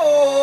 oh.